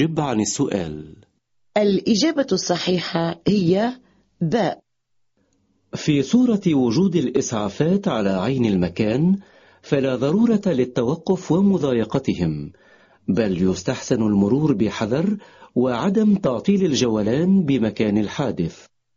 أجب عن السؤال. الإجابة الصحيحة هي باء في صورة وجود الإسعافات على عين المكان فلا ضرورة للتوقف ومضايقتهم بل يستحسن المرور بحذر وعدم تعطيل الجولان بمكان الحادث.